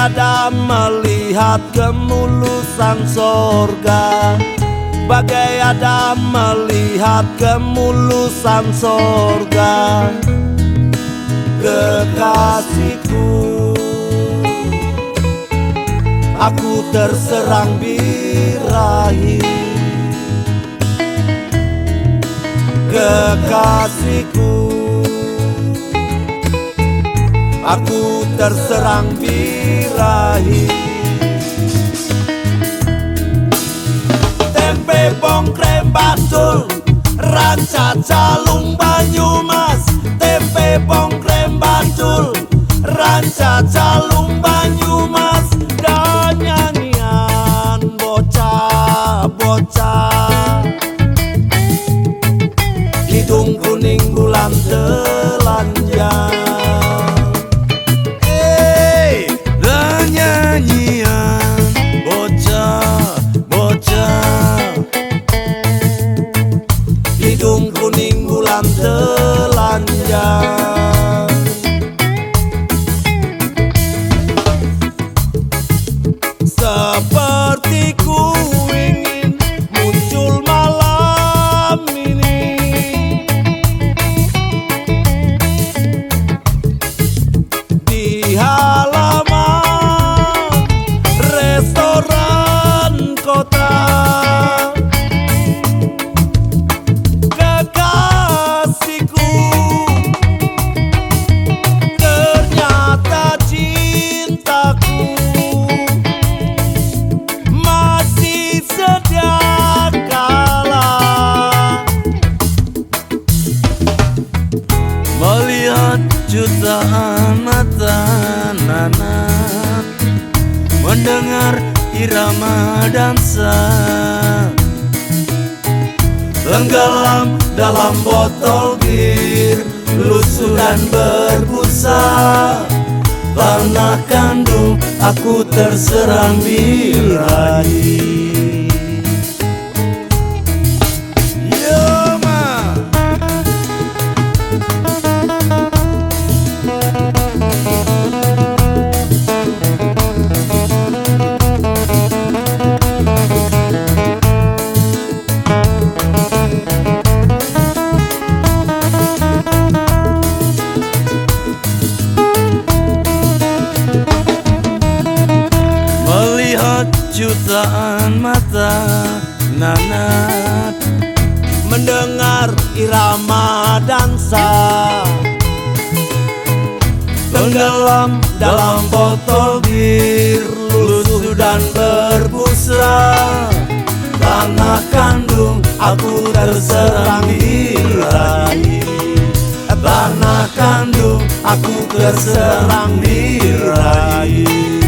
Adam melihat kemulusan sorga. Bagai Adam melihat kemulusan sorga. Kekasihku Aku terserang birahi. Kekasihku Aku terserang birahi. Tempe bongkrem batul Ranca calung Banyumas. Tempe bongkrem batul Ranca calung Banyumas. Dan nyanyian bocah-bocah Hidung kuning bulan telanjang bulan telanjang. Seperti Mendengar irama dansa. Tenggelam dalam botol bir Lusuh dan berbusa. Tanah kandung aku terserang birahi jutaan mata nanat Mendengar irama dansa. Tenggelam dalam botol bir Lusuh dan berbusa Tanah kandung aku terserang birahi Tanah kandung aku terserang birahi